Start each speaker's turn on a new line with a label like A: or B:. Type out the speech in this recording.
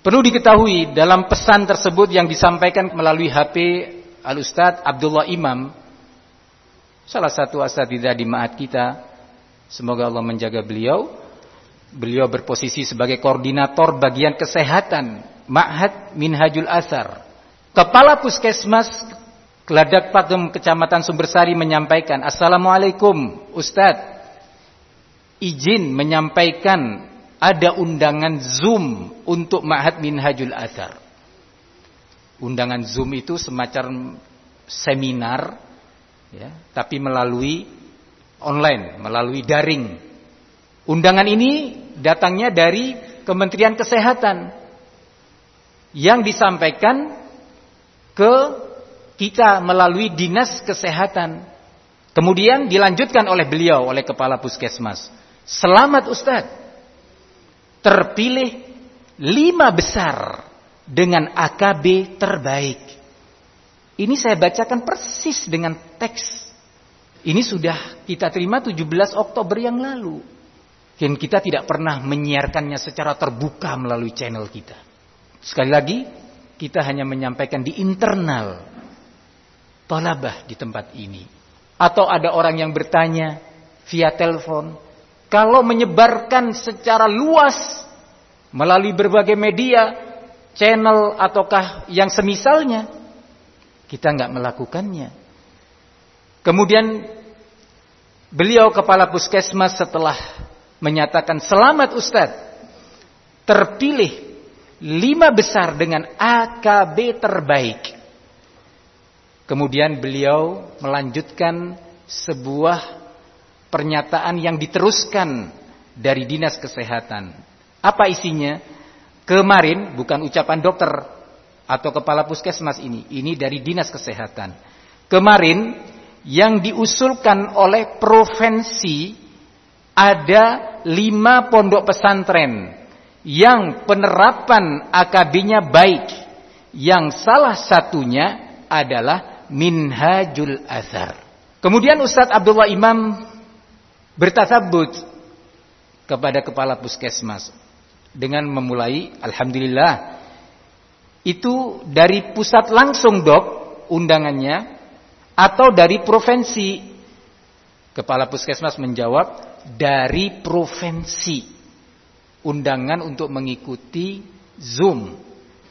A: Perlu diketahui dalam pesan tersebut yang disampaikan melalui HP Al-Ustadz Abdullah Imam, salah satu asatidah di ma'at kita, semoga Allah menjaga beliau. Beliau berposisi sebagai koordinator bagian kesehatan Ma'had Minhajul Asar. Kepala Puskesmas Keladak Pagem Kecamatan Sumbersari menyampaikan, Assalamualaikum Ustadz, izin menyampaikan ada undangan Zoom untuk Ma'had Minhajul Athar. Undangan Zoom itu semacam seminar ya, tapi melalui online, melalui daring. Undangan ini datangnya dari Kementerian Kesehatan yang disampaikan ke kita melalui Dinas Kesehatan. Kemudian dilanjutkan oleh beliau, oleh Kepala Puskesmas. Selamat Ustadz terpilih lima besar dengan AKB terbaik. Ini saya bacakan persis dengan teks. Ini sudah kita terima 17 Oktober yang lalu. Dan kita tidak pernah menyiarkannya secara terbuka melalui channel kita. Sekali lagi, kita hanya menyampaikan di internal talabah di tempat ini. Atau ada orang yang bertanya via telepon, kalau menyebarkan secara luas melalui berbagai media, channel ataukah yang semisalnya, kita nggak melakukannya. Kemudian beliau kepala puskesmas setelah menyatakan selamat Ustadz, terpilih lima besar dengan AKB terbaik. Kemudian beliau melanjutkan sebuah pernyataan yang diteruskan dari dinas kesehatan. Apa isinya? Kemarin bukan ucapan dokter atau kepala puskesmas ini, ini dari dinas kesehatan. Kemarin yang diusulkan oleh provinsi ada lima pondok pesantren yang penerapan AKB-nya baik. Yang salah satunya adalah Minhajul Azhar. Kemudian Ustadz Abdullah Imam bertasabut kepada kepala puskesmas dengan memulai alhamdulillah itu dari pusat langsung dok undangannya atau dari provinsi? Kepala puskesmas menjawab dari provinsi. Undangan untuk mengikuti Zoom